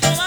That's all